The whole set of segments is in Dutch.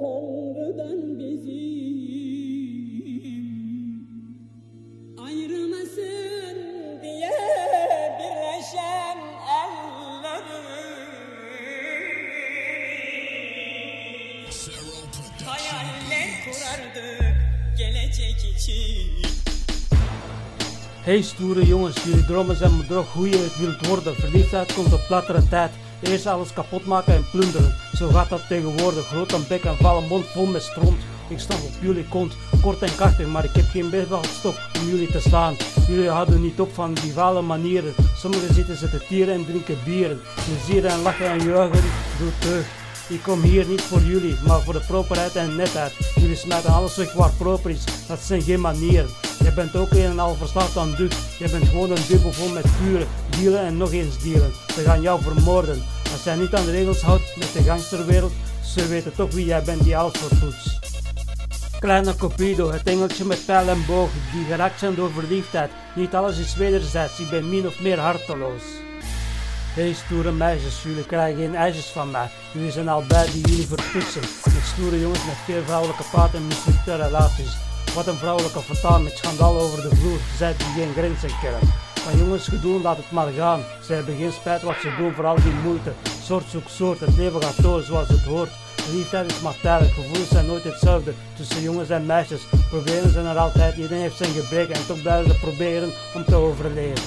Tanrı'dan bizim ayrılmasın diye birleşen elleri Hayaller kurardık gelecek için Hey stoere jongens, jullie dromen zijn droog hoe je het wilt worden. Verliefdheid komt op latere tijd. Eerst alles kapot maken en plunderen. Zo gaat dat tegenwoordig. Groot en bek en vallen mond vol met stront. Ik stap op jullie kont, kort en krachtig, maar ik heb geen stok om jullie te slaan. Jullie houden niet op van die vale manieren. Sommigen zitten ze te tieren en drinken bieren. Plezieren en lachen en juichen doe terug. Ik kom hier niet voor jullie, maar voor de properheid en netheid. Jullie smijten alles weg waar proper is, dat zijn geen manieren. Je bent ook een en al verslaafd aan. Je bent gewoon een dubbel vol met vuren, dealen en nog eens dealen. Ze gaan jou vermoorden. Als jij niet aan de regels houdt met de gangsterwereld, ze weten toch wie jij bent die alles vertoetst. Kleine Copido, het engeltje met pijl en boog, die geraakt zijn door verliefdheid. Niet alles is wederzijds, ik ben min of meer harteloos. Hey stoere meisjes, jullie krijgen geen ijsjes van mij. Jullie zijn al bij die jullie verpoetsen. Met stoere jongens met veel vrouwelijke paard en mislukte relaties. Wat een vrouwelijke vertaal met schandaal over de vloer, zij die geen grenzen kennen. Van jongens gedoe, laat het maar gaan. Ze hebben geen spijt wat ze doen voor al die moeite. Soort zoekt soort, het leven gaat door zoals het hoort. Liefde is maar tijdelijk, gevoelens zijn nooit hetzelfde. Tussen jongens en meisjes, problemen zijn er altijd. Iedereen heeft zijn gebreken en toch blijven ze proberen om te overleven.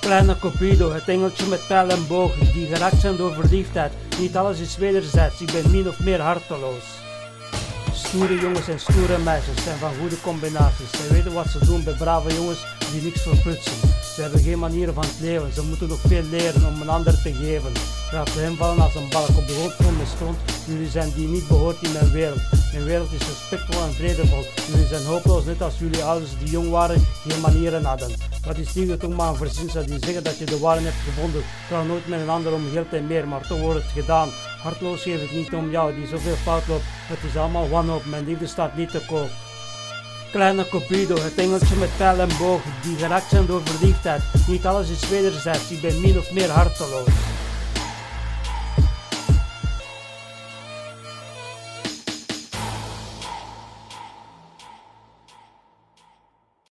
Kleine Cupido, het engeltje met pijl en boog, die geraakt zijn door verliefdheid. Niet alles is wederzijds, ik ben min of meer harteloos. Stoere jongens en stoere meisjes zijn van goede combinaties. Zij weten wat ze doen bij brave jongens die niks verprutsen. Ze hebben geen manieren van het leven, ze moeten nog veel leren om een ander te geven. Laat ze hem vallen als een balk op de vol met stront. Jullie zijn die niet behoort in mijn wereld. Mijn wereld is respectvol en vredevol. Jullie zijn hopeloos net als jullie ouders die jong waren, geen manieren hadden. Wat is liefde toch maar een verzinsel die zeggen dat je de waarheid hebt gevonden. Trouw nooit met een ander om geld en meer, maar toch wordt het gedaan. Hartloos geef ik niet om jou die zoveel fout loopt. Het is allemaal wanhoop, mijn liefde staat niet te koop. Kleine Cupido, het engeltje met pijl en boog, die geraakt zijn door verliefdheid. Niet alles is wederzijds, ik ben min of meer harteloos.